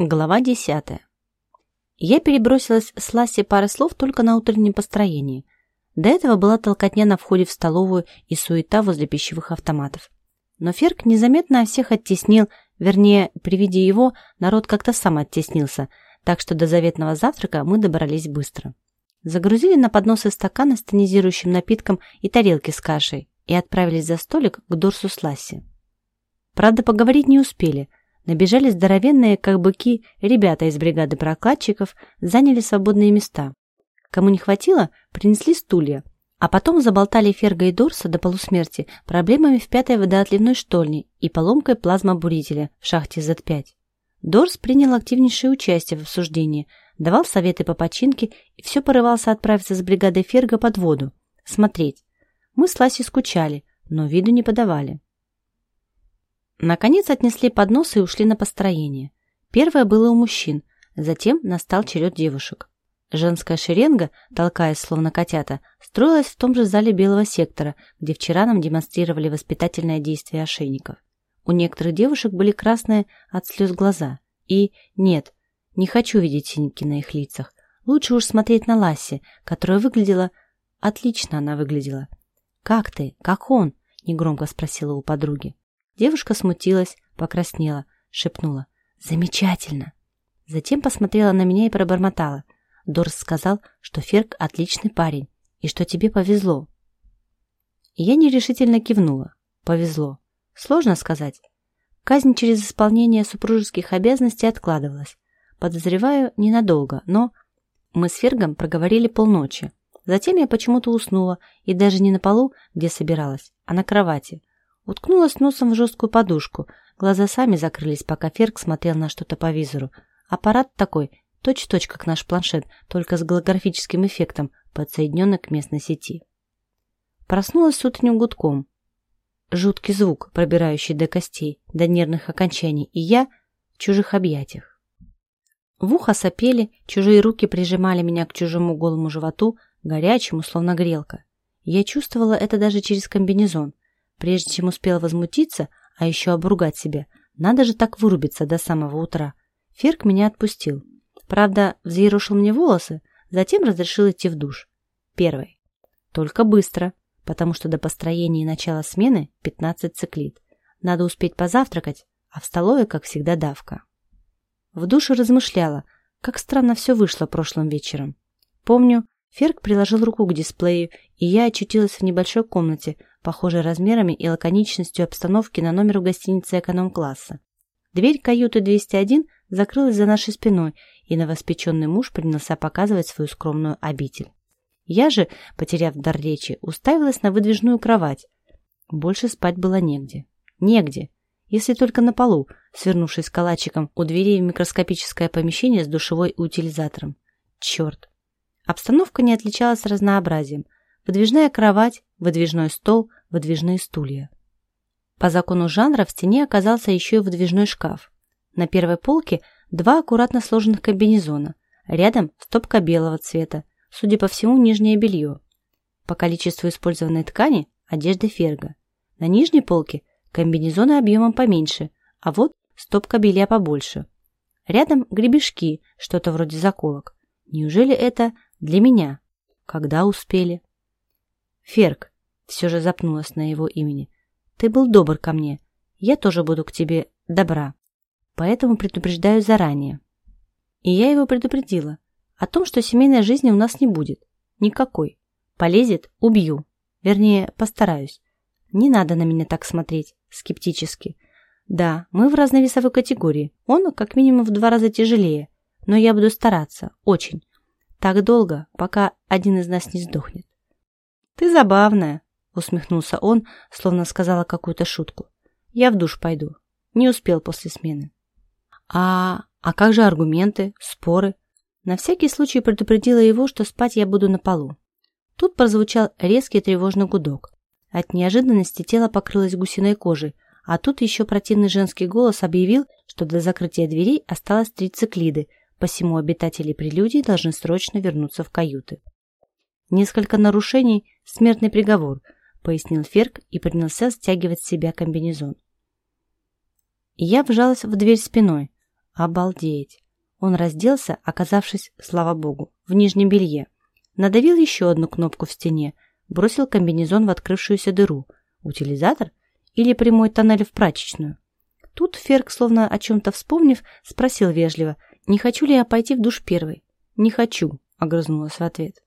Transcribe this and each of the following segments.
Глава десятая. Я перебросилась с Ласси пары слов только на утреннем построении. До этого была толкотня на входе в столовую и суета возле пищевых автоматов. Но Ферк незаметно всех оттеснил, вернее, при виде его народ как-то сам оттеснился, так что до заветного завтрака мы добрались быстро. Загрузили на подносы стаканы с тонизирующим напитком и тарелки с кашей и отправились за столик к Дорсу с Ласси. Правда, поговорить не успели – Набежали здоровенные, как быки, ребята из бригады прокладчиков, заняли свободные места. Кому не хватило, принесли стулья. А потом заболтали Ферга и Дорса до полусмерти проблемами в пятой водоотливной штольне и поломкой плазмобурителя в шахте Z5. Дорс принял активнейшее участие в обсуждении, давал советы по починке и все порывался отправиться с бригадой Ферга под воду, смотреть. Мы с Ласей скучали, но виду не подавали. Наконец отнесли поднос и ушли на построение. Первое было у мужчин, затем настал черед девушек. Женская шеренга, толкаясь словно котята, строилась в том же зале белого сектора, где вчера нам демонстрировали воспитательное действие ошейников. У некоторых девушек были красные от слез глаза. И нет, не хочу видеть синяки на их лицах. Лучше уж смотреть на Ласси, которая выглядела... Отлично она выглядела. «Как ты? Как он?» – негромко спросила у подруги. Девушка смутилась, покраснела, шепнула «Замечательно!». Затем посмотрела на меня и пробормотала. Дорс сказал, что Ферк отличный парень и что тебе повезло. Я нерешительно кивнула. Повезло. Сложно сказать. Казнь через исполнение супружеских обязанностей откладывалась. Подозреваю, ненадолго, но... Мы с Фергом проговорили полночи. Затем я почему-то уснула, и даже не на полу, где собиралась, а на кровати, Уткнулась носом в жесткую подушку. Глаза сами закрылись, пока Ферк смотрел на что-то по визору. Аппарат такой, точь-в-точь, -точь, как наш планшет, только с голографическим эффектом, подсоединенный к местной сети. Проснулась с утренним гудком. Жуткий звук, пробирающий до костей, до нервных окончаний, и я в чужих объятиях. В ухо сопели, чужие руки прижимали меня к чужому голому животу, горячему, словно грелка. Я чувствовала это даже через комбинезон. Прежде чем успела возмутиться, а еще обругать себя, надо же так вырубиться до самого утра. Ферк меня отпустил. Правда, взъерошил мне волосы, затем разрешил идти в душ. Первый. Только быстро, потому что до построения и начала смены 15 циклит. Надо успеть позавтракать, а в столовой, как всегда, давка. В душе размышляла, как странно все вышло прошлым вечером. Помню, Ферк приложил руку к дисплею, и я очутилась в небольшой комнате, похожей размерами и лаконичностью обстановки на номер в гостинице эконом-класса. Дверь каюты 201 закрылась за нашей спиной, и новоспеченный муж принялся показывать свою скромную обитель. Я же, потеряв дар речи, уставилась на выдвижную кровать. Больше спать было негде. Негде, если только на полу, свернувшись калачиком у дверей в микроскопическое помещение с душевой утилизатором. Черт! Обстановка не отличалась разнообразием. Выдвижная кровать, выдвижной стол, выдвижные стулья. По закону жанра в стене оказался еще и выдвижной шкаф. На первой полке два аккуратно сложенных комбинезона, рядом стопка белого цвета, судя по всему, нижнее белье. По количеству использованной ткани – одежда ферга. На нижней полке комбинезоны объемом поменьше, а вот стопка белья побольше. Рядом гребешки, что-то вроде заколок. Неужели это для меня. Когда успели? Ферк, все же запнулась на его имени. Ты был добр ко мне. Я тоже буду к тебе добра. Поэтому предупреждаю заранее. И я его предупредила. О том, что семейной жизни у нас не будет. Никакой. Полезет – убью. Вернее, постараюсь. Не надо на меня так смотреть, скептически. Да, мы в разной весовой категории. Он как минимум в два раза тяжелее. Но я буду стараться. Очень. Так долго, пока один из нас не сдохнет. «Ты забавная», — усмехнулся он, словно сказала какую-то шутку. «Я в душ пойду. Не успел после смены». «А... а как же аргументы, споры?» На всякий случай предупредила его, что спать я буду на полу. Тут прозвучал резкий тревожный гудок. От неожиданности тело покрылось гусиной кожей, а тут еще противный женский голос объявил, что до закрытия дверей осталось три циклиды, посему обитатели прелюдий должны срочно вернуться в каюты. «Несколько нарушений – смертный приговор», – пояснил Ферк и принялся стягивать с себя комбинезон. Я вжалась в дверь спиной. Обалдеть! Он разделся, оказавшись, слава богу, в нижнем белье. Надавил еще одну кнопку в стене, бросил комбинезон в открывшуюся дыру. Утилизатор или прямой тоннель в прачечную? Тут Ферк, словно о чем-то вспомнив, спросил вежливо, не хочу ли я пойти в душ первой. «Не хочу», — огрызнулась в ответ.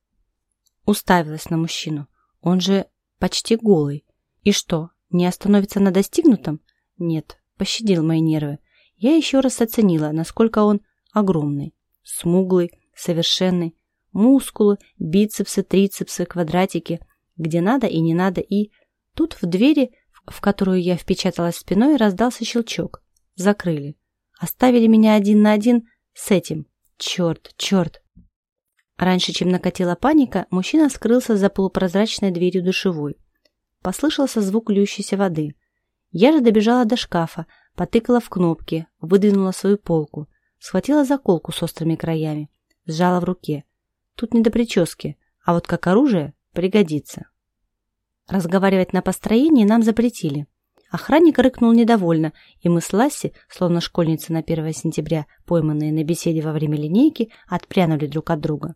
Уставилась на мужчину. Он же почти голый. И что, не остановится на достигнутом? Нет, пощадил мои нервы. Я еще раз оценила, насколько он огромный. Смуглый, совершенный. Мускулы, бицепсы, трицепсы, квадратики. Где надо и не надо. И тут в двери, в которую я впечаталась спиной, раздался щелчок. Закрыли. Оставили меня один на один с этим. Черт, черт. Раньше, чем накатила паника, мужчина скрылся за полупрозрачной дверью душевой. Послышался звук льющейся воды. Я же добежала до шкафа, потыкала в кнопки, выдвинула свою полку, схватила заколку с острыми краями, сжала в руке. Тут не до прически, а вот как оружие пригодится. Разговаривать на построении нам запретили. Охранник рыкнул недовольно, и мы с Ласси, словно школьницы на 1 сентября, пойманные на беседе во время линейки, отпрянули друг от друга.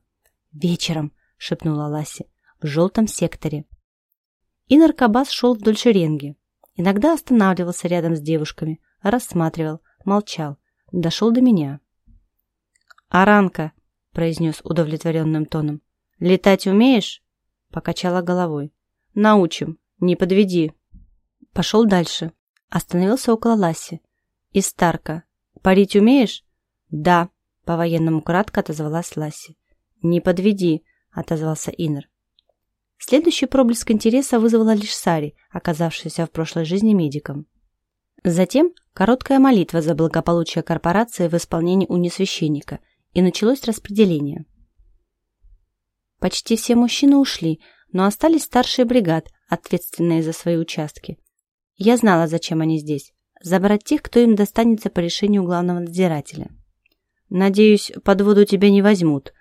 «Вечером», — шепнула Ласси, — «в желтом секторе». И наркобас шел вдоль шеренги. Иногда останавливался рядом с девушками, рассматривал, молчал, дошел до меня. «Аранка», — произнес удовлетворенным тоном, — «летать умеешь?» Покачала головой. «Научим, не подведи». Пошел дальше. Остановился около Ласси. «Из Старка. Парить умеешь?» «Да», — по-военному кратко отозвалась Ласси. «Не подведи», — отозвался Иннер. Следующий проблеск интереса вызвала лишь Сари, оказавшаяся в прошлой жизни медиком. Затем короткая молитва за благополучие корпорации в исполнении унисвященника, и началось распределение. Почти все мужчины ушли, но остались старшие бригад, ответственные за свои участки. Я знала, зачем они здесь. Забрать тех, кто им достанется по решению главного надзирателя. «Надеюсь, под воду тебя не возьмут»,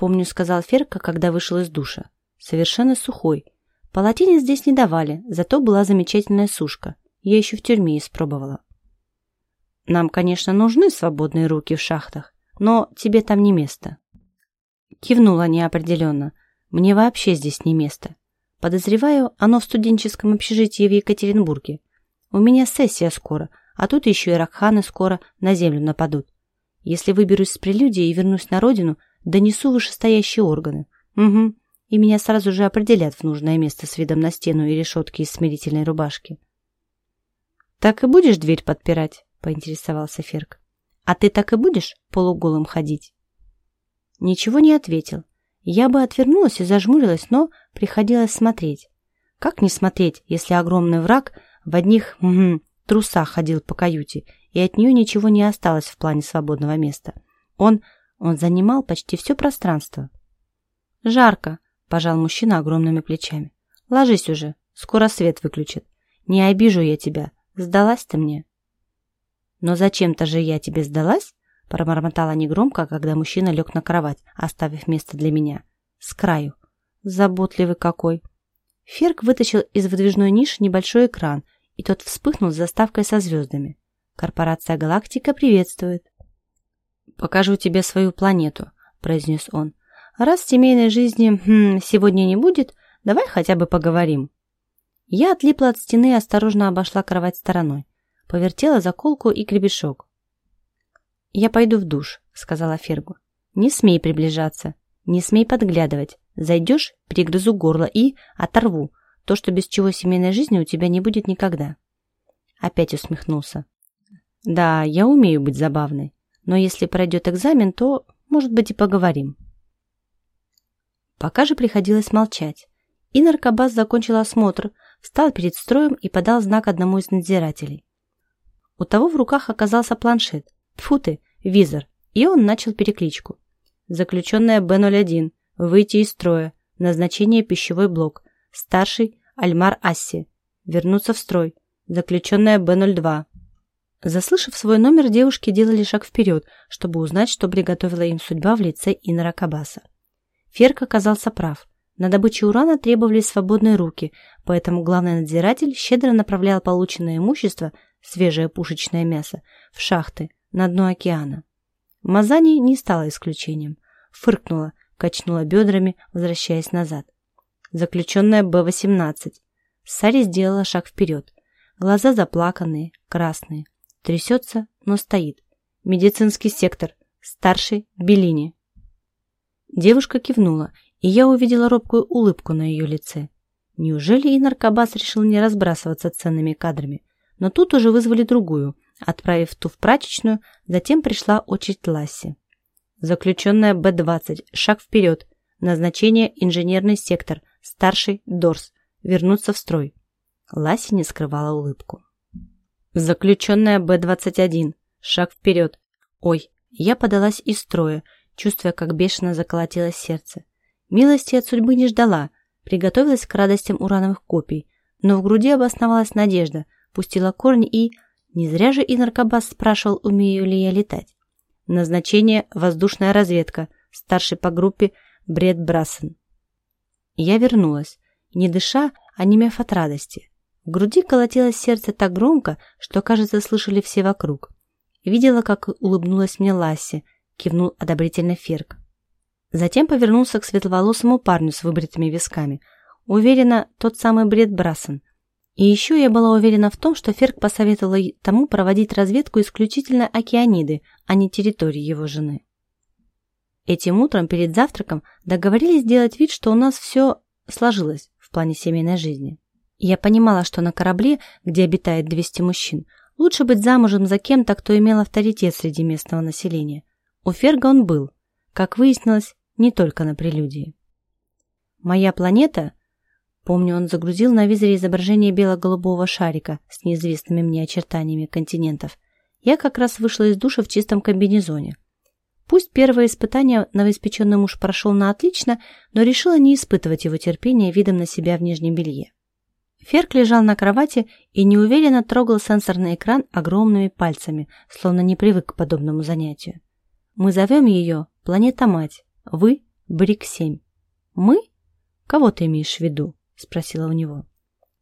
Помню, сказал Ферка, когда вышел из душа. Совершенно сухой. Полотенец здесь не давали, зато была замечательная сушка. Я еще в тюрьме испробовала. Нам, конечно, нужны свободные руки в шахтах, но тебе там не место. Кивнула неопределенно. Мне вообще здесь не место. Подозреваю, оно в студенческом общежитии в Екатеринбурге. У меня сессия скоро, а тут еще и ракханы скоро на землю нападут. Если выберусь с прелюдией и вернусь на родину – Донесу вышестоящие органы. Угу. И меня сразу же определят в нужное место с видом на стену и решетки из смирительной рубашки. «Так и будешь дверь подпирать?» — поинтересовался Ферк. «А ты так и будешь полуголым ходить?» Ничего не ответил. Я бы отвернулась и зажмурилась, но приходилось смотреть. Как не смотреть, если огромный враг в одних угу, трусах ходил по каюте, и от нее ничего не осталось в плане свободного места? Он он занимал почти все пространство. «Жарко», – пожал мужчина огромными плечами. «Ложись уже, скоро свет выключат. Не обижу я тебя, сдалась ты мне». «Но зачем-то же я тебе сдалась?» – промормотала негромко, когда мужчина лег на кровать, оставив место для меня. «С краю. Заботливый какой!» Ферк вытащил из выдвижной ниши небольшой экран, и тот вспыхнул с заставкой со звездами. «Корпорация «Галактика» приветствует!» «Покажу тебе свою планету», – произнес он. «Раз семейной жизни хм, сегодня не будет, давай хотя бы поговорим». Я отлипла от стены и осторожно обошла кровать стороной. Повертела заколку и гребешок. «Я пойду в душ», — сказала Фергу. «Не смей приближаться, не смей подглядывать. Зайдешь, перегрызу горло и оторву. То, что без чего семейной жизни у тебя не будет никогда». Опять усмехнулся. «Да, я умею быть забавной но если пройдет экзамен, то, может быть, и поговорим. Пока же приходилось молчать. И наркобас закончил осмотр, встал перед строем и подал знак одному из надзирателей. У того в руках оказался планшет. Тьфу ты, визор. И он начал перекличку. Заключенная Б-01. Выйти из строя. Назначение пищевой блок. Старший Альмар Асси. Вернуться в строй. Заключенная Б-02. Заслышав свой номер, девушки делали шаг вперед, чтобы узнать, что приготовила им судьба в лице Инора Кабаса. Ферк оказался прав. На добычу урана требовались свободные руки, поэтому главный надзиратель щедро направлял полученное имущество, свежее пушечное мясо, в шахты, на дно океана. Мазани не стала исключением. Фыркнула, качнула бедрами, возвращаясь назад. Заключенная Б-18. Сари сделала шаг вперед. Глаза заплаканные, красные. Трясется, но стоит. Медицинский сектор. Старший Беллини. Девушка кивнула, и я увидела робкую улыбку на ее лице. Неужели и наркобас решил не разбрасываться ценными кадрами? Но тут уже вызвали другую, отправив ту в прачечную, затем пришла очередь Ласси. Заключенная Б-20, шаг вперед, назначение инженерный сектор, старший Дорс, вернуться в строй. Ласси не скрывала улыбку. Заключенная Б-21, шаг вперед. Ой, я подалась из строя, чувствуя, как бешено заколотилось сердце. Милости от судьбы не ждала, приготовилась к радостям урановых копий, но в груди обосновалась надежда, пустила корни и... Не зря же и наркобас спрашивал, умею ли я летать. Назначение – воздушная разведка, старший по группе Бред Брассен. Я вернулась, не дыша, а немев от радости. В груди колотилось сердце так громко, что, кажется, слышали все вокруг. Видела, как улыбнулась мне Ласси, кивнул одобрительно Ферк. Затем повернулся к светловолосому парню с выбритыми висками. Уверена, тот самый Бред Брассен. И еще я была уверена в том, что Ферк посоветовал тому проводить разведку исключительно океаниды, а не территории его жены. Этим утром перед завтраком договорились сделать вид, что у нас все сложилось в плане семейной жизни. Я понимала, что на корабле, где обитает 200 мужчин, лучше быть замужем за кем-то, кто имел авторитет среди местного населения. У Ферга он был, как выяснилось, не только на прелюдии. Моя планета, помню, он загрузил на визоре изображение бело-голубого шарика с неизвестными мне очертаниями континентов. Я как раз вышла из душа в чистом комбинезоне. Пусть первое испытание новоиспеченный муж прошел на отлично, но решила не испытывать его терпения видом на себя в нижнем белье. Ферк лежал на кровати и неуверенно трогал сенсорный экран огромными пальцами, словно не привык к подобному занятию. Мы зовем ее «Планета-мать», вы – Брик-7. Мы? Кого ты имеешь в виду? Спросила у него.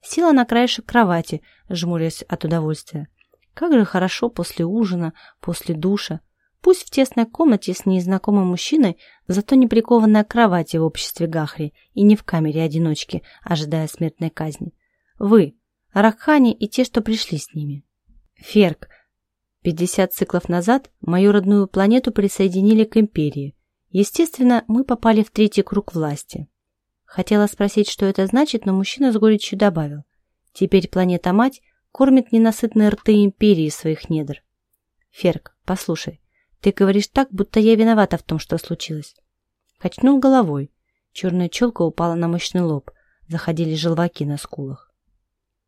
Села на краешек кровати, жмурясь от удовольствия. Как же хорошо после ужина, после душа. Пусть в тесной комнате с незнакомым мужчиной, зато не прикованная к в обществе Гахри и не в камере одиночки, ожидая смертной казни. Вы, Ракхани и те, что пришли с ними. Ферк. 50 циклов назад мою родную планету присоединили к Империи. Естественно, мы попали в третий круг власти. Хотела спросить, что это значит, но мужчина с горечью добавил. Теперь планета-мать кормит ненасытные рты империи своих недр. Ферк, послушай, ты говоришь так, будто я виновата в том, что случилось. Качнул головой. Черная челка упала на мощный лоб. Заходили желваки на скулах.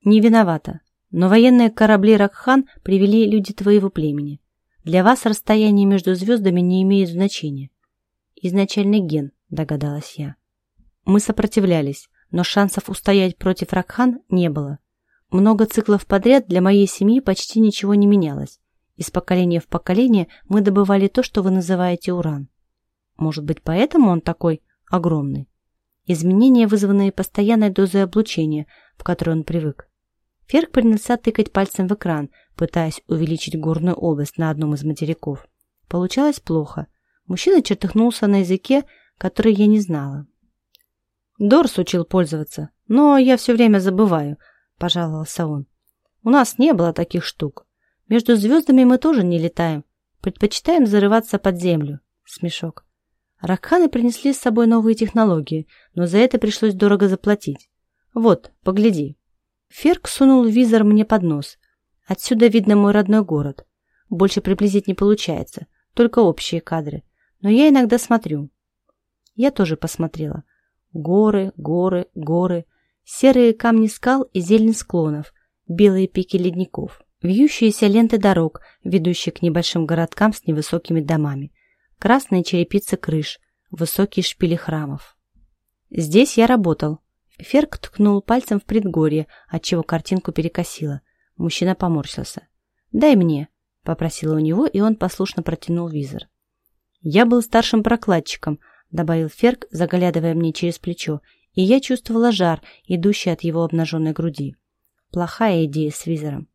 Не виновата, но военные корабли Ракхан привели люди твоего племени. Для вас расстояние между звездами не имеет значения. Изначальный ген, догадалась я. Мы сопротивлялись, но шансов устоять против Ракхан не было. Много циклов подряд для моей семьи почти ничего не менялось. Из поколения в поколение мы добывали то, что вы называете уран. Может быть, поэтому он такой огромный? Изменения, вызванные постоянной дозой облучения, в которой он привык. Ферк принялся тыкать пальцем в экран, пытаясь увеличить горную область на одном из материков. Получалось плохо – Мужчина чертыхнулся на языке, который я не знала. Дорс учил пользоваться, но я все время забываю, пожаловался он. У нас не было таких штук. Между звездами мы тоже не летаем. Предпочитаем зарываться под землю. Смешок. Ракханы принесли с собой новые технологии, но за это пришлось дорого заплатить. Вот, погляди. Ферк сунул визор мне под нос. Отсюда видно мой родной город. Больше приблизить не получается, только общие кадры но я иногда смотрю. Я тоже посмотрела. Горы, горы, горы, серые камни скал и зелень склонов, белые пики ледников, вьющиеся ленты дорог, ведущие к небольшим городкам с невысокими домами, красные черепицы крыш, высокие шпили храмов. Здесь я работал. Ферк ткнул пальцем в предгорье, отчего картинку перекосило. Мужчина поморщился. «Дай мне», — попросила у него, и он послушно протянул визор. «Я был старшим прокладчиком», — добавил Ферк, заглядывая мне через плечо, и я чувствовала жар, идущий от его обнаженной груди. Плохая идея с визором.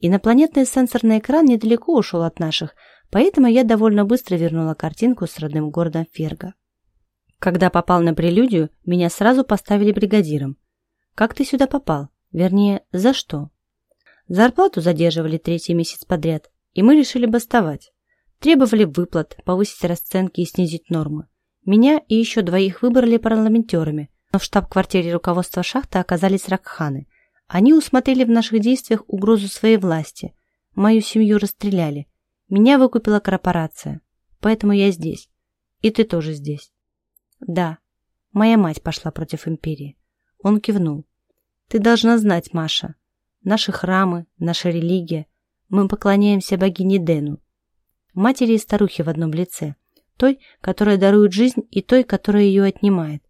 Инопланетный сенсорный экран недалеко ушел от наших, поэтому я довольно быстро вернула картинку с родным городом Ферго. Когда попал на прелюдию, меня сразу поставили бригадиром. «Как ты сюда попал? Вернее, за что?» Зарплату задерживали третий месяц подряд, и мы решили бастовать. Требовали выплат, повысить расценки и снизить нормы. Меня и еще двоих выбрали парламентерами, но в штаб-квартире руководства шахты оказались ракханы. Они усмотрели в наших действиях угрозу своей власти. Мою семью расстреляли. Меня выкупила корпорация. Поэтому я здесь. И ты тоже здесь. Да, моя мать пошла против империи. Он кивнул. Ты должна знать, Маша. Наши храмы, наша религия. Мы поклоняемся богине Дену матери и старухи в одном лице, той, которая дарует жизнь, и той, которая ее отнимает.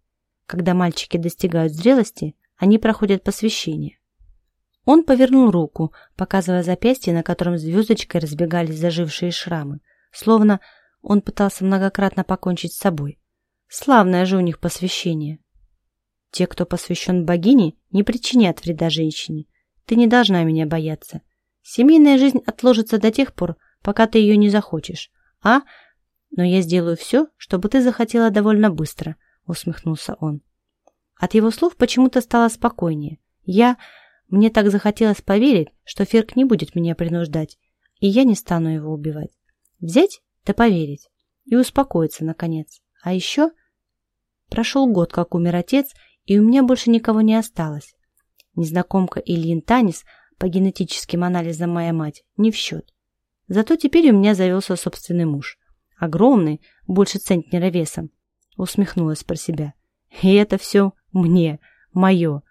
Когда мальчики достигают зрелости, они проходят посвящение. Он повернул руку, показывая запястье, на котором звездочкой разбегались зажившие шрамы, словно он пытался многократно покончить с собой. Славное же у них посвящение. Те, кто посвящен богине, не причинят вреда женщине. Ты не должна меня бояться. Семейная жизнь отложится до тех пор, пока ты ее не захочешь. А? Но я сделаю все, чтобы ты захотела довольно быстро, усмехнулся он. От его слов почему-то стало спокойнее. Я... Мне так захотелось поверить, что Ферк не будет меня принуждать, и я не стану его убивать. Взять да поверить. И успокоиться, наконец. А еще... Прошел год, как умер отец, и у меня больше никого не осталось. Незнакомка Ильин Танис по генетическим анализам моя мать не в счет. Зато теперь у меня завелся собственный муж. Огромный, больше центнера весом. Усмехнулась про себя. И это все мне, мое.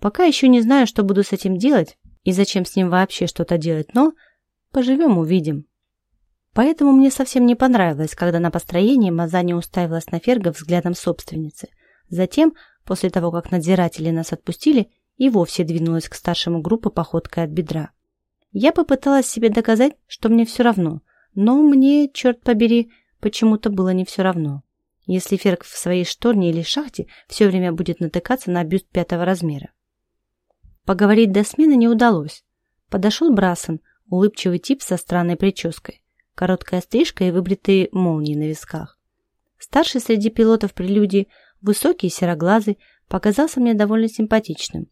Пока еще не знаю, что буду с этим делать и зачем с ним вообще что-то делать, но поживем, увидим. Поэтому мне совсем не понравилось, когда на построении Мазани уставилась на Ферга взглядом собственницы. Затем, после того, как надзиратели нас отпустили, и вовсе двинулась к старшему группы походкой от бедра. Я попыталась себе доказать, что мне все равно, но мне, черт побери, почему-то было не все равно. Если Ферк в своей шторне или шахте все время будет натыкаться на бюст пятого размера. Поговорить до смены не удалось. Подошел Брасон, улыбчивый тип со странной прической, короткая стрижка и выбритые молнии на висках. Старший среди пилотов прелюдии, высокий, сероглазый, показался мне довольно симпатичным.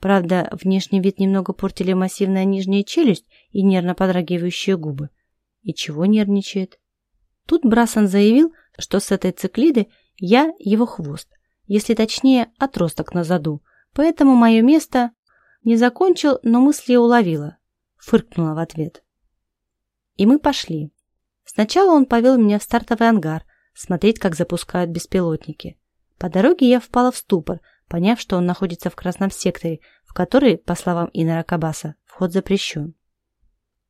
Правда, внешний вид немного портили массивная нижняя челюсть и нервно подрагивающие губы. И чего нервничает? Тут Брасон заявил, что с этой циклиды я его хвост, если точнее, отросток на заду, поэтому мое место не закончил, но мысли уловила. Фыркнула в ответ. И мы пошли. Сначала он повел меня в стартовый ангар, смотреть, как запускают беспилотники. По дороге я впала в ступор, поняв, что он находится в красном секторе, в который, по словам Инара Кабаса, вход запрещен.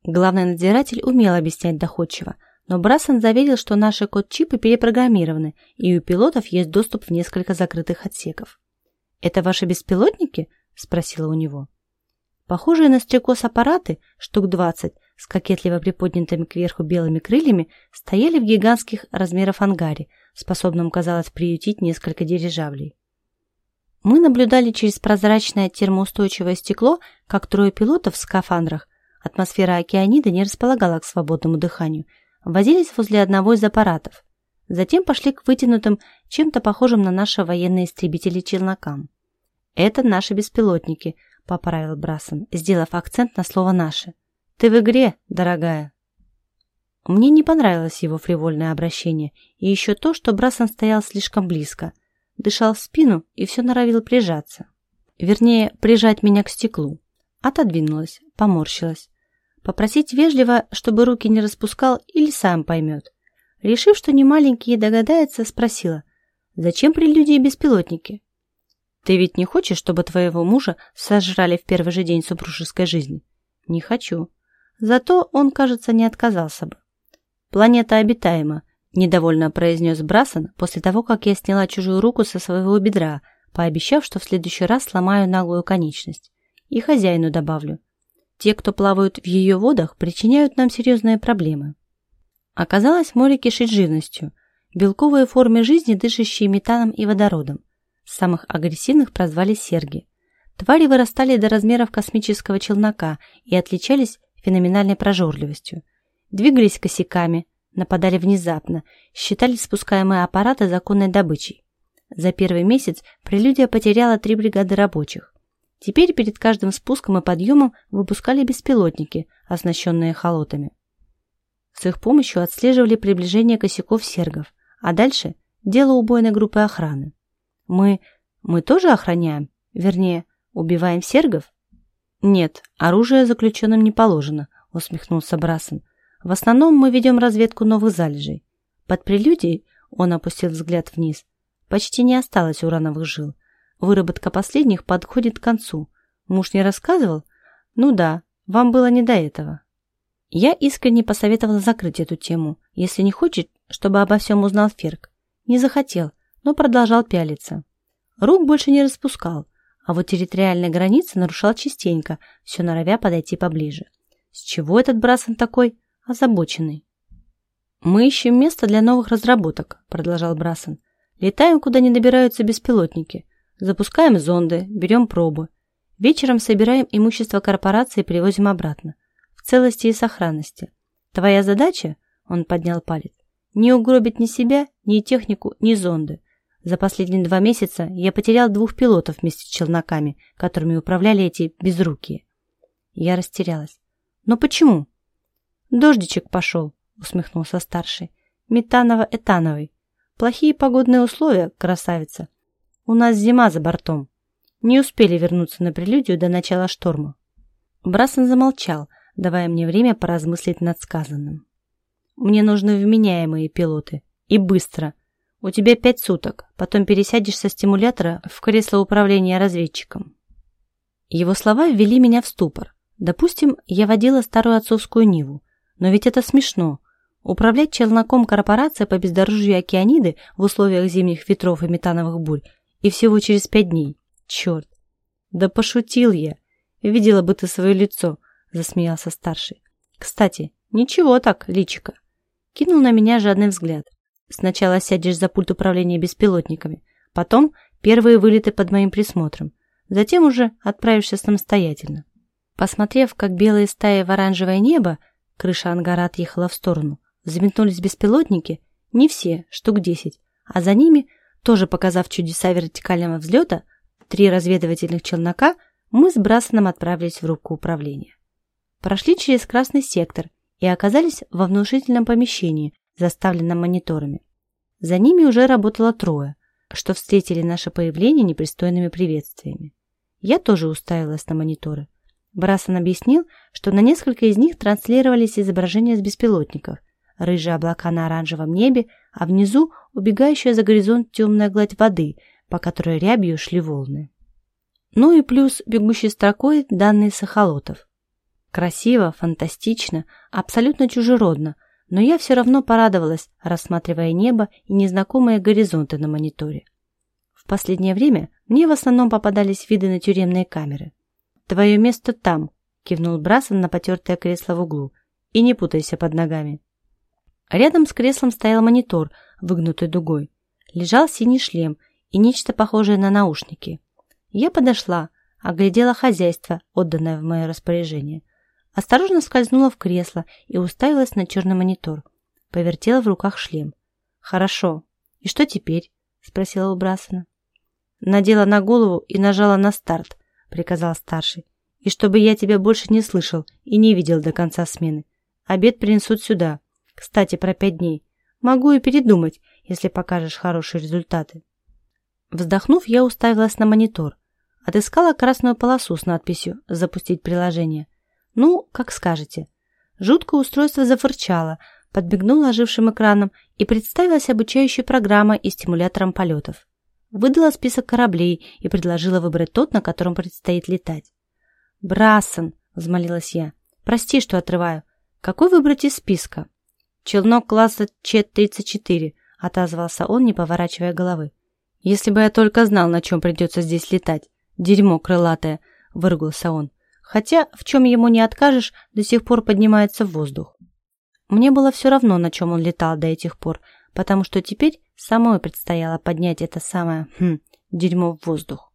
Главный надзиратель умел объяснять доходчиво, но Брасон заверил, что наши код-чипы перепрограммированы, и у пилотов есть доступ в несколько закрытых отсеков. «Это ваши беспилотники?» – спросила у него. Похожие на стрекоз аппараты, штук 20, с кокетливо приподнятыми кверху белыми крыльями, стояли в гигантских размеров ангаре, способном, казалось, приютить несколько дирижаблей. Мы наблюдали через прозрачное термоустойчивое стекло, как трое пилотов в скафандрах, атмосфера океанида не располагала к свободному дыханию, возились возле одного из аппаратов. Затем пошли к вытянутым, чем-то похожим на наши военные истребители челнокам. «Это наши беспилотники», — поправил Брасон, сделав акцент на слово «наши». «Ты в игре, дорогая». Мне не понравилось его фривольное обращение, и еще то, что Брасон стоял слишком близко — дышал в спину и все норовил прижаться. Вернее, прижать меня к стеклу. Отодвинулась, поморщилась. Попросить вежливо, чтобы руки не распускал или сам поймет. Решив, что не маленький догадается, спросила, «Зачем прелюдии беспилотники?» «Ты ведь не хочешь, чтобы твоего мужа сожрали в первый же день супружеской жизни?» «Не хочу. Зато он, кажется, не отказался бы. Планета обитаема, Недовольно произнес Брасон после того, как я сняла чужую руку со своего бедра, пообещав, что в следующий раз сломаю наглую конечность. И хозяину добавлю. Те, кто плавают в ее водах, причиняют нам серьезные проблемы. Оказалось, море кишит живностью. Белковые формы жизни, дышащие метаном и водородом. Самых агрессивных прозвали серги. Твари вырастали до размеров космического челнока и отличались феноменальной прожорливостью. Двигались косяками, нападали внезапно, считали спускаемые аппараты законной добычей. За первый месяц прелюдия потеряла три бригады рабочих. Теперь перед каждым спуском и подъемом выпускали беспилотники, оснащенные холотами. С их помощью отслеживали приближение косяков сергов, а дальше – дело убойной группы охраны. Мы... мы тоже охраняем? Вернее, убиваем сергов? Нет, оружие заключенным не положено, усмехнулся Брасон. В основном мы ведем разведку новых залежей. Под прелюдией, он опустил взгляд вниз, почти не осталось урановых жил. Выработка последних подходит к концу. Муж не рассказывал? Ну да, вам было не до этого. Я искренне посоветовала закрыть эту тему, если не хочет, чтобы обо всем узнал Ферк. Не захотел, но продолжал пялиться. Рук больше не распускал, а вот территориальные границы нарушал частенько, все норовя подойти поближе. С чего этот Брасон такой озабоченный? «Мы ищем место для новых разработок», – продолжал Брасон. «Летаем, куда не добираются беспилотники. Запускаем зонды, берем пробы. Вечером собираем имущество корпорации и привозим обратно. В целости и сохранности. Твоя задача, он поднял палец, не угробить ни себя, ни технику, ни зонды. За последние два месяца я потерял двух пилотов вместе с челноками, которыми управляли эти безрукие. Я растерялась. Но почему? Дождичек пошел, усмехнулся старший. Метаново-этановый. Плохие погодные условия, красавица. У нас зима за бортом. Не успели вернуться на прелюдию до начала шторма. Брасон замолчал, давая мне время поразмыслить над сказанным. Мне нужны вменяемые пилоты. И быстро. У тебя пять суток. Потом пересядешь со стимулятора в кресло управления разведчиком. Его слова ввели меня в ступор. Допустим, я водила старую отцовскую Ниву. Но ведь это смешно. Управлять челноком корпорации по бездорожью океаниды в условиях зимних ветров и метановых бурь и всего через пять дней. Черт! Да пошутил я. Видела бы ты свое лицо, засмеялся старший. Кстати, ничего так, личика. Кинул на меня жадный взгляд. Сначала сядешь за пульт управления беспилотниками, потом первые вылеты под моим присмотром, затем уже отправишься самостоятельно. Посмотрев, как белые стаи в оранжевое небо, крыша ангара отъехала в сторону, взметнулись беспилотники, не все, штук десять, а за ними тоже показав чудеса вертикального взлета, три разведывательных челнока, мы с Брасоном отправились в руку управления. Прошли через красный сектор и оказались во внушительном помещении, заставленном мониторами. За ними уже работало трое, что встретили наше появление непристойными приветствиями. Я тоже уставилась на мониторы. Брасон объяснил, что на несколько из них транслировались изображения с беспилотников, рыжие облака на оранжевом небе, а внизу убегающая за горизонт темная гладь воды, по которой рябью шли волны. Ну и плюс бегущей строкой данные сахолотов. Красиво, фантастично, абсолютно чужеродно, но я все равно порадовалась, рассматривая небо и незнакомые горизонты на мониторе. В последнее время мне в основном попадались виды на тюремные камеры. «Твое место там», — кивнул Брасон на потертое кресло в углу. «И не путайся под ногами». Рядом с креслом стоял монитор, выгнутой дугой. Лежал синий шлем и нечто похожее на наушники. Я подошла, оглядела хозяйство, отданное в мое распоряжение. Осторожно скользнула в кресло и уставилась на черный монитор. Повертела в руках шлем. «Хорошо. И что теперь?» – спросила у Брасона. «Надела на голову и нажала на старт», – приказал старший. «И чтобы я тебя больше не слышал и не видел до конца смены. Обед принесут сюда. Кстати, про пять дней. Могу и передумать, если покажешь хорошие результаты. Вздохнув, я уставилась на монитор. Отыскала красную полосу с надписью «Запустить приложение». Ну, как скажете. Жуткое устройство зафырчало, подбегнуло ожившим экраном и представилась обучающая программа и стимулятором полетов. Выдала список кораблей и предложила выбрать тот, на котором предстоит летать. «Брассон!» – взмолилась я. «Прости, что отрываю. Какой выбрать из списка?» «Челнок класса Ч-34», — отозвался он, не поворачивая головы. «Если бы я только знал, на чем придется здесь летать. Дерьмо крылатое», — выругался он. Хотя, в чем ему не откажешь, до сих пор поднимается в воздух. Мне было все равно, на чем он летал до этих пор, потому что теперь самой предстояло поднять это самое, хм, дерьмо в воздух.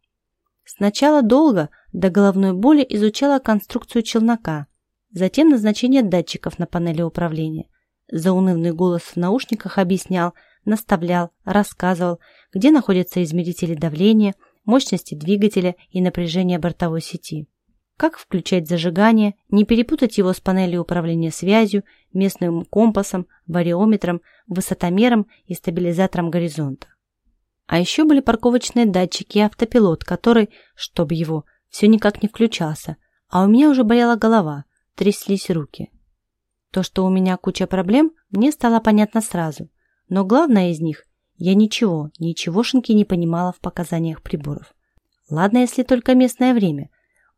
Сначала долго, до головной боли изучала конструкцию челнока, затем назначение датчиков на панели управления. Заунывный голос в наушниках объяснял, наставлял, рассказывал, где находятся измерители давления, мощности двигателя и напряжения бортовой сети. Как включать зажигание, не перепутать его с панелью управления связью, местным компасом, бариометром, высотомером и стабилизатором горизонта. А еще были парковочные датчики и автопилот, который, чтобы его, все никак не включался, а у меня уже болела голова, тряслись руки. То, что у меня куча проблем, мне стало понятно сразу. Но главное из них – я ничего, ничегошеньки не понимала в показаниях приборов. Ладно, если только местное время.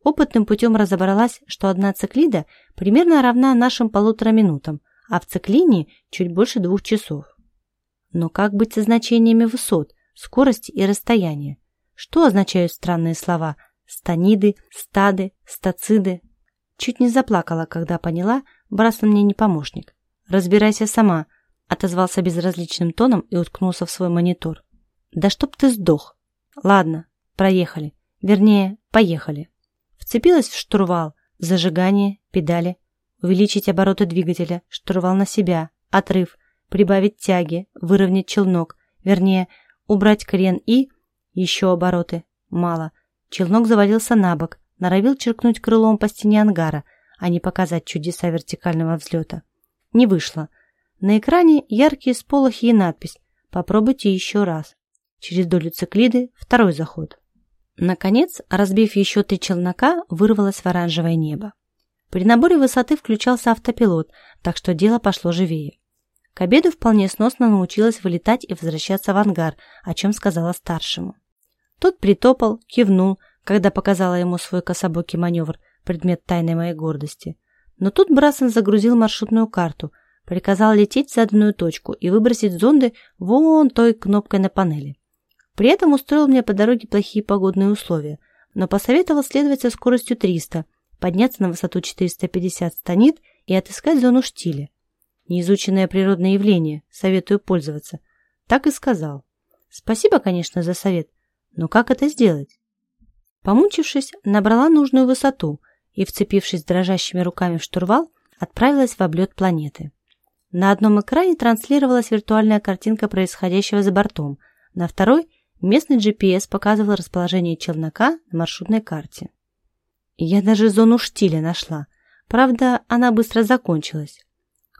Опытным путем разобралась, что одна циклида примерно равна нашим полутора минутам, а в циклине чуть больше двух часов. Но как быть со значениями высот, скорости и расстояния? Что означают странные слова «станиды», «стады», «стациды»? Чуть не заплакала, когда поняла, Браслан мне не помощник. «Разбирайся сама», — отозвался безразличным тоном и уткнулся в свой монитор. «Да чтоб ты сдох!» «Ладно, проехали. Вернее, поехали». Вцепилась в штурвал, зажигание, педали. Увеличить обороты двигателя, штурвал на себя, отрыв, прибавить тяги, выровнять челнок, вернее, убрать крен и... Еще обороты. Мало. Челнок завалился на бок, норовил черкнуть крылом по стене ангара, а не показать чудеса вертикального взлета. Не вышло. На экране яркие сполохи и надпись «Попробуйте еще раз». Через долю циклиды второй заход. Наконец, разбив еще три челнока, вырвалось в оранжевое небо. При наборе высоты включался автопилот, так что дело пошло живее. К обеду вполне сносно научилась вылетать и возвращаться в ангар, о чем сказала старшему. Тот притопал, кивнул, когда показала ему свой кособокий маневр, предмет тайной моей гордости. Но тут Брасон загрузил маршрутную карту, приказал лететь в заданную точку и выбросить зонды вон той кнопкой на панели. При этом устроил мне по дороге плохие погодные условия, но посоветовал следовать со скоростью 300, подняться на высоту 450 станит и отыскать зону штиля. Неизученное природное явление, советую пользоваться. Так и сказал. Спасибо, конечно, за совет, но как это сделать? Помучившись, набрала нужную высоту и, вцепившись дрожащими руками в штурвал, отправилась в облет планеты. На одном экране транслировалась виртуальная картинка происходящего за бортом, на второй местный GPS показывал расположение челнока на маршрутной карте. Я даже зону штиля нашла. Правда, она быстро закончилась.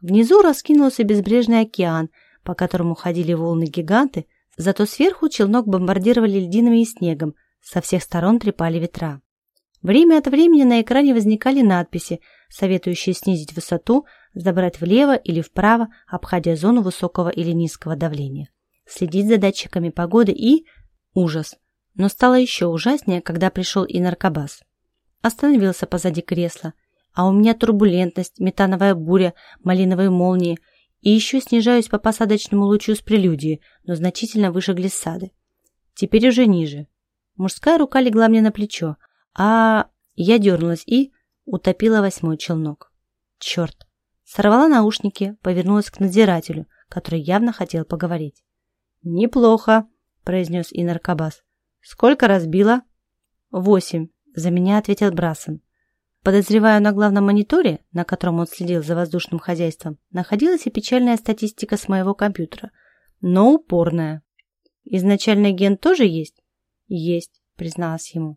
Внизу раскинулся безбрежный океан, по которому ходили волны-гиганты, зато сверху челнок бомбардировали льдинами и снегом, со всех сторон трепали ветра. Время от времени на экране возникали надписи, советующие снизить высоту, забрать влево или вправо, обходя зону высокого или низкого давления, следить за датчиками погоды и... Ужас. Но стало еще ужаснее, когда пришел и наркобас. Остановился позади кресла, а у меня турбулентность, метановая буря, малиновые молнии, и еще снижаюсь по посадочному лучу с прелюдией, но значительно выше глиссады. Теперь уже ниже. Мужская рука легла мне на плечо, а я дернулась и утопила восьмой челнок. Черт! Сорвала наушники, повернулась к надзирателю, который явно хотел поговорить. «Неплохо», — произнес и наркобас. «Сколько разбила?» «Восемь», — за меня ответил Брасон. Подозреваю, на главном мониторе, на котором он следил за воздушным хозяйством, находилась и печальная статистика с моего компьютера, но упорная. Изначальный ген тоже есть? «Есть», — призналась ему.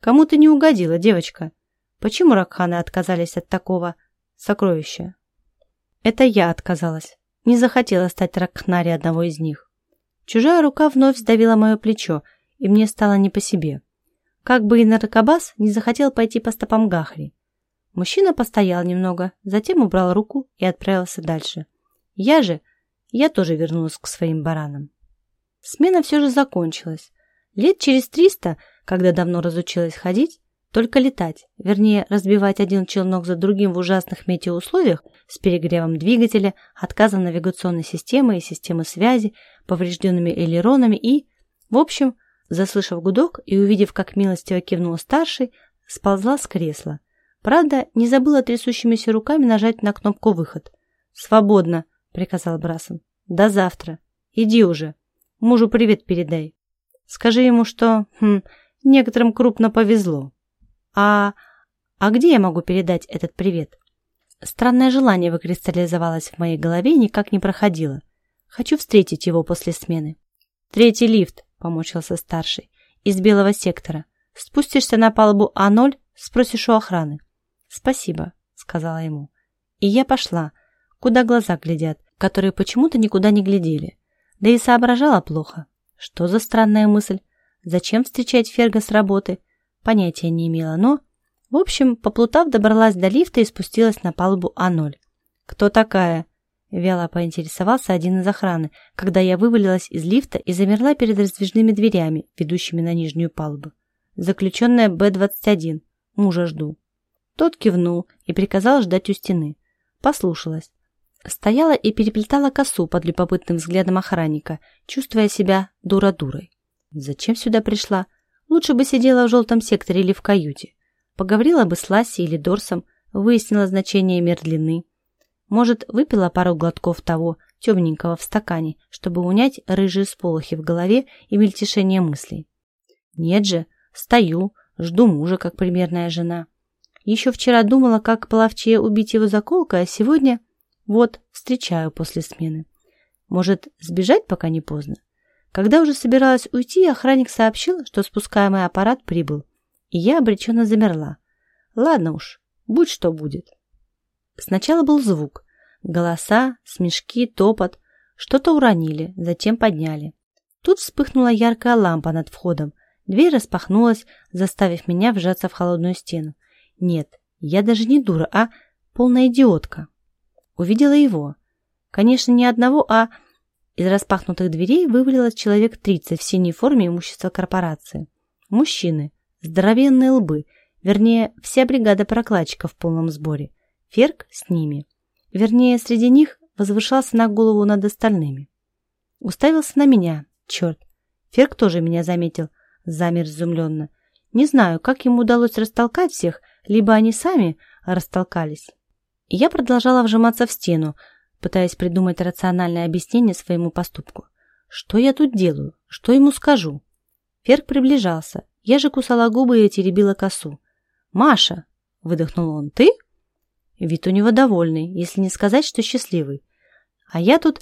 «Кому ты не угодила, девочка? Почему Ракханы отказались от такого сокровища?» «Это я отказалась. Не захотела стать Ракхнари одного из них. Чужая рука вновь сдавила мое плечо, и мне стало не по себе. Как бы и наркобас не захотел пойти по стопам Гахри. Мужчина постоял немного, затем убрал руку и отправился дальше. Я же, я тоже вернулась к своим баранам. Смена все же закончилась. Лет через триста, когда давно разучилась ходить, только летать, вернее, разбивать один челнок за другим в ужасных метеоусловиях с перегревом двигателя, отказом навигационной системы и системы связи, поврежденными элеронами и, в общем, заслышав гудок и увидев, как милостиво кивнул старший, сползла с кресла. Правда, не забыла трясущимися руками нажать на кнопку «Выход». «Свободно», — приказал Брасон. «До завтра. Иди уже. Мужу привет передай». Скажи ему, что хм, некоторым крупно повезло. А, а где я могу передать этот привет? Странное желание выкристаллизовалось в моей голове и никак не проходило. Хочу встретить его после смены. «Третий лифт», — помочился старший, — «из белого сектора. Спустишься на палубу А0, спросишь у охраны». «Спасибо», — сказала ему. И я пошла, куда глаза глядят, которые почему-то никуда не глядели. Да и соображала плохо. Что за странная мысль? Зачем встречать Ферга с работы? Понятия не имела, но... В общем, поплутав, добралась до лифта и спустилась на палубу А0. «Кто такая?» Вяло поинтересовался один из охраны, когда я вывалилась из лифта и замерла перед раздвижными дверями, ведущими на нижнюю палубу. Заключенная Б-21. Мужа жду. Тот кивнул и приказал ждать у стены. Послушалась. Стояла и переплетала косу под любопытным взглядом охранника, чувствуя себя дура-дурой. Зачем сюда пришла? Лучше бы сидела в желтом секторе или в каюте. Поговорила бы с Ласси или Дорсом, выяснила значение мер длины. Может, выпила пару глотков того, темненького в стакане, чтобы унять рыжие сполохи в голове и мельтешение мыслей. Нет же, стою, жду мужа, как примерная жена. Еще вчера думала, как половчее убить его заколкой, а сегодня... Вот, встречаю после смены. Может, сбежать, пока не поздно? Когда уже собиралась уйти, охранник сообщил, что спускаемый аппарат прибыл, и я обреченно замерла. Ладно уж, будь что будет. Сначала был звук. Голоса, смешки, топот. Что-то уронили, затем подняли. Тут вспыхнула яркая лампа над входом. Дверь распахнулась, заставив меня вжаться в холодную стену. Нет, я даже не дура, а полная идиотка. Увидела его. Конечно, не одного, а... Из распахнутых дверей вывалилось человек 30 в синей форме имущества корпорации. Мужчины, здоровенные лбы, вернее, вся бригада прокладчиков в полном сборе. Ферк с ними. Вернее, среди них возвышался на голову над остальными. Уставился на меня, черт. Ферк тоже меня заметил, замер изумленно. Не знаю, как ему удалось растолкать всех, либо они сами растолкались. Я продолжала вжиматься в стену, пытаясь придумать рациональное объяснение своему поступку. Что я тут делаю? Что ему скажу? Ферк приближался. Я же кусала губы и теребила косу. «Маша!» — выдохнул он. «Ты?» Вид у него довольный, если не сказать, что счастливый. А я тут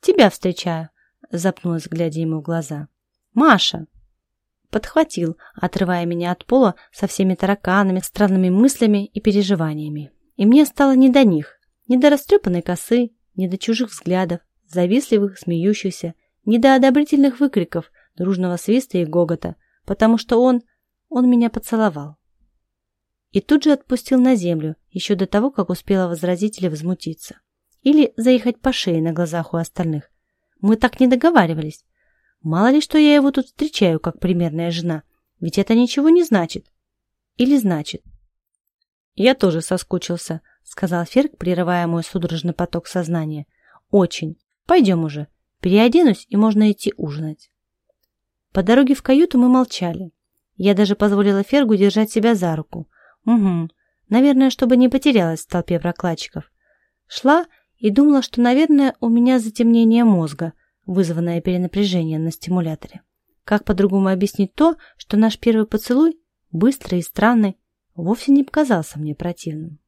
тебя встречаю, запнулась, глядя ему в глаза. Маша! Подхватил, отрывая меня от пола со всеми тараканами, странными мыслями и переживаниями. И мне стало не до них, не до растрепанной косы, не до чужих взглядов, завистливых, смеющихся, не до одобрительных выкриков, дружного свиста и гогота, потому что он, он меня поцеловал и тут же отпустил на землю, еще до того, как успела возразить или возмутиться. Или заехать по шее на глазах у остальных. Мы так не договаривались. Мало ли, что я его тут встречаю, как примерная жена. Ведь это ничего не значит. Или значит. Я тоже соскучился, сказал Ферк, прерывая мой судорожный поток сознания. Очень. Пойдем уже. Переоденусь, и можно идти ужинать. По дороге в каюту мы молчали. Я даже позволила Фергу держать себя за руку. Угу. Наверное, чтобы не потерялась в толпе прокладчиков. Шла и думала, что, наверное, у меня затемнение мозга, вызванное перенапряжением на стимуляторе. Как по-другому объяснить то, что наш первый поцелуй, быстрый и странный, вовсе не показался мне противным?